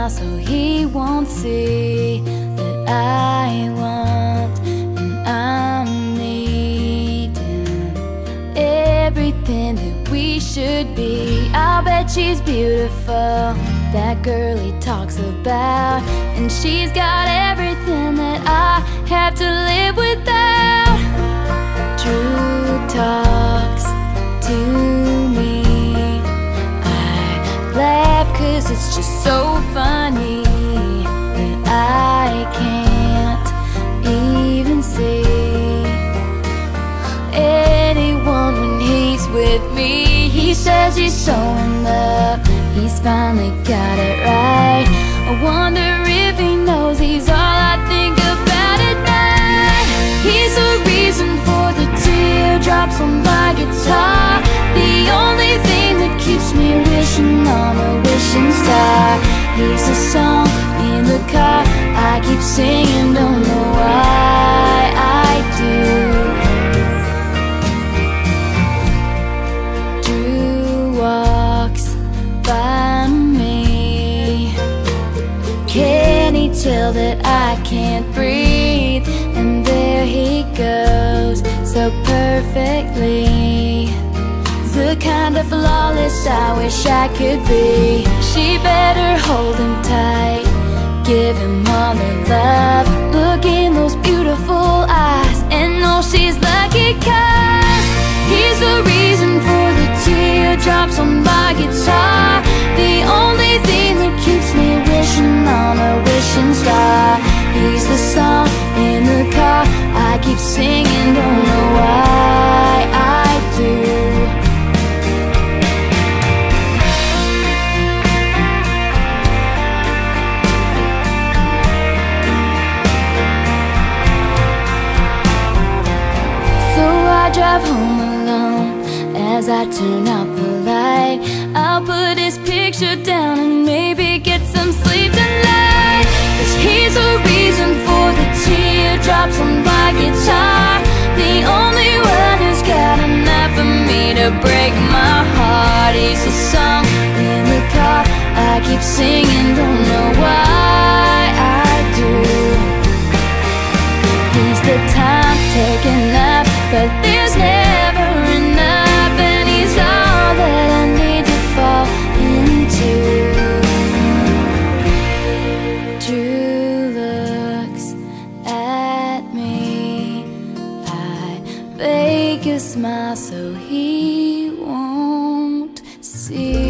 smile so he won't see that I want and I'm needing everything that we should be. I'll bet she's beautiful, that girl he talks about, and she's got everything that I have to live says he's so in love, he's finally got it right. I wonder if he knows he's all I think about at night. He's the reason for the teardrops on my guitar. The only thing that keeps me wishing on a wishing star. He's a song in the car I keep singing, Tell that I can't breathe? And there he goes, so perfectly. The kind of flawless I wish I could be. She better hold him tight, give him all her love. Look in those beautiful eyes, and know she's lucky 'cause he's the reason for the teardrops on my guitar. Wishing star. He's the song in the car I keep singing, don't know why I do. So I drive home alone as I turn out the light. I'll put his picture down and maybe get break my heart. He's the song in the car I keep singing, don't know why I do. He's the time taken up, but there's never enough, and he's all that I need to fall into. Drew looks at me. I fake a smile so he won't see.